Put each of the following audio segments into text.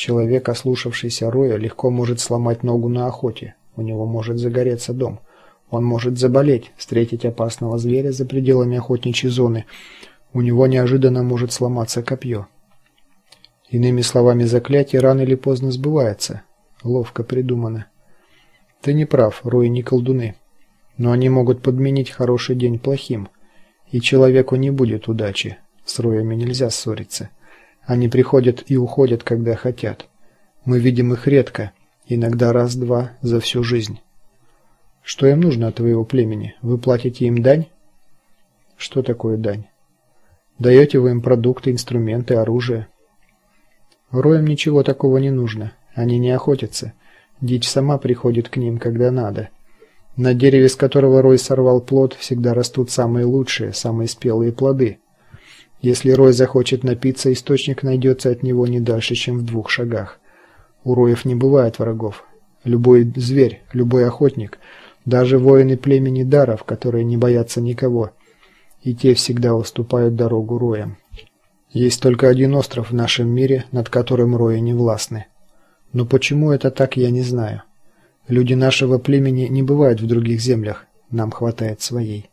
Человек, ослушавшийся роя, легко может сломать ногу на охоте. У него может загореться дом. Он может заболеть, встретить опасного зверя за пределами охотничьей зоны. У него неожиданно может сломаться копье. Иными словами, заклятие рано или поздно сбывается. Ловко придумано. Ты не прав, рои не колдуны. Но они могут подменить хороший день плохим, и человеку не будет удачи. С роями нельзя ссориться. Они приходят и уходят, когда хотят. Мы видим их редко, иногда раз-два за всю жизнь. Что им нужно от твоего племени? Вы платите им дань? Что такое дань? Даете вы им продукты, инструменты, оружие? Роям ничего такого не нужно. Они не охотятся. Дичь сама приходит к ним, когда надо. На дереве, с которого Рой сорвал плод, всегда растут самые лучшие, самые спелые плоды. Если Рой захочет напиться, источник найдется от него не дальше, чем в двух шагах. У роев не бывает врагов. Любой зверь, любой охотник, даже воины племени Даров, которые не боятся никого, и те всегда уступают дорогу роям. Есть только один остров в нашем мире, над которым рои не властны. Но почему это так, я не знаю. Люди нашего племени не бывают в других землях, нам хватает своей.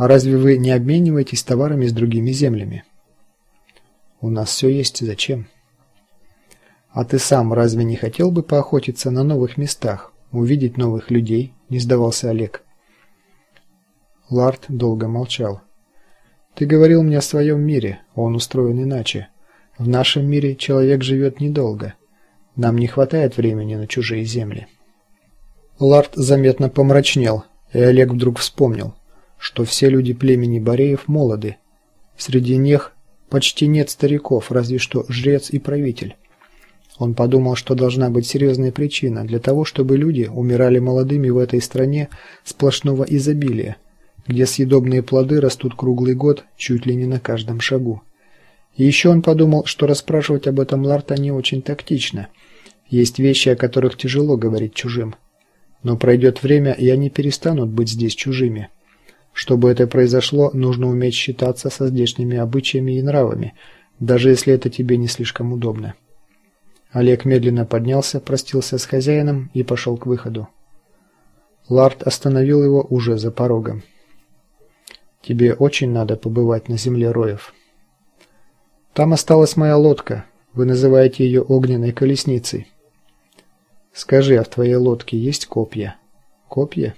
А разве вы не обмениваетесь товарами с другими землями? У нас все есть, зачем? А ты сам разве не хотел бы поохотиться на новых местах, увидеть новых людей? Не сдавался Олег. Ларт долго молчал. Ты говорил мне о своем мире, он устроен иначе. В нашем мире человек живет недолго. Нам не хватает времени на чужие земли. Ларт заметно помрачнел, и Олег вдруг вспомнил, что все люди племени Бореев молоды. Среди них почти нет стариков, разве что жрец и правитель. Он подумал, что должна быть серьезная причина для того, чтобы люди умирали молодыми в этой стране сплошного изобилия, где съедобные плоды растут круглый год чуть ли не на каждом шагу. И еще он подумал, что расспрашивать об этом Ларта не очень тактично – есть вещи, о которых тяжело говорить чужим. Но пройдет время, и они перестанут быть здесь чужими. Чтобы это произошло, нужно уметь считаться со здешними обычаями и нравами, даже если это тебе не слишком удобно. Олег медленно поднялся, простился с хозяином и пошел к выходу. Лард остановил его уже за порогом. Тебе очень надо побывать на земле роев. Там осталась моя лодка. Вы называете ее огненной колесницей. Скажи, а в твоей лодке есть копья? Копья?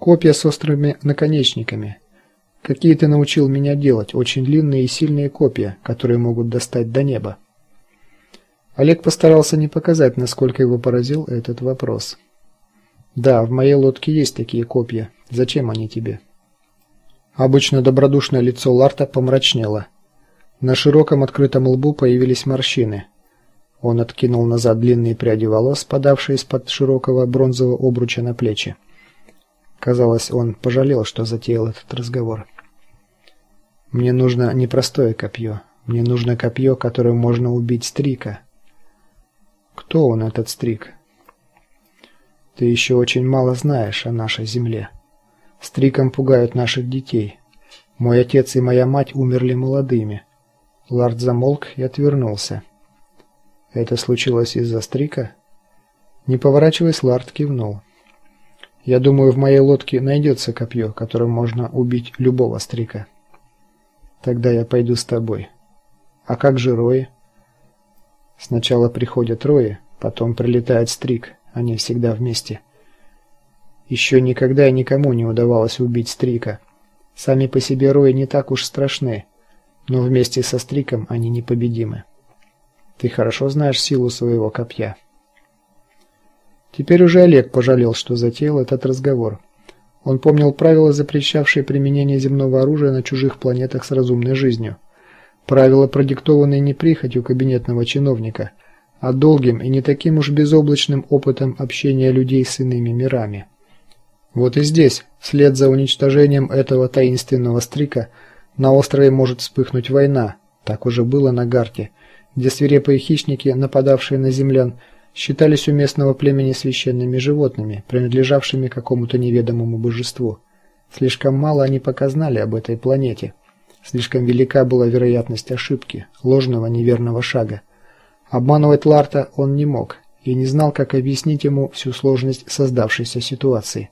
Копья с острыми наконечниками. Какие ты научил меня делать, очень длинные и сильные копья, которые могут достать до неба. Олег постарался не показать, насколько его поразил этот вопрос. Да, в моей лодке есть такие копья. Зачем они тебе? Обычно добродушное лицо Ларта помрачнело. На широком открытом лбу появились морщины. Он откинул назад длинные пряди волос, спадавшие из-под широкого бронзового обруча на плечи. Казалось, он пожалел, что затеял этот разговор. Мне нужно не простое копье. Мне нужно копье, которым можно убить стрика. Кто он этот стрик? Ты еще очень мало знаешь о нашей земле. Стриком пугают наших детей. Мой отец и моя мать умерли молодыми. Лард замолк и отвернулся. Это случилось из-за стрика? Не поворачиваясь, Лард кивнул. Я думаю, в моей лодке найдется копье, которым можно убить любого стрика. Тогда я пойду с тобой. А как же рои? Сначала приходят рои, потом прилетает стрик. Они всегда вместе. Еще никогда и никому не удавалось убить стрика. Сами по себе рои не так уж страшны, но вместе со стриком они непобедимы. Ты хорошо знаешь силу своего копья. Теперь уже Олег пожалел, что затеял этот разговор. Он помнил правила, запрещавшие применение земного оружия на чужих планетах с разумной жизнью. Правила, продиктованные не прихотью кабинетного чиновника, а долгим и не таким уж безоблачным опытом общения людей с иными мирами. Вот и здесь, вслед за уничтожением этого таинственного стрика, на острове может вспыхнуть война. Так уже было на Гарте где свирепые хищники, нападавшие на землян, считались у местного племени священными животными, принадлежавшими какому-то неведомому божеству. Слишком мало они пока знали об этой планете. Слишком велика была вероятность ошибки, ложного неверного шага. Обманывать Ларта он не мог и не знал, как объяснить ему всю сложность создавшейся ситуации.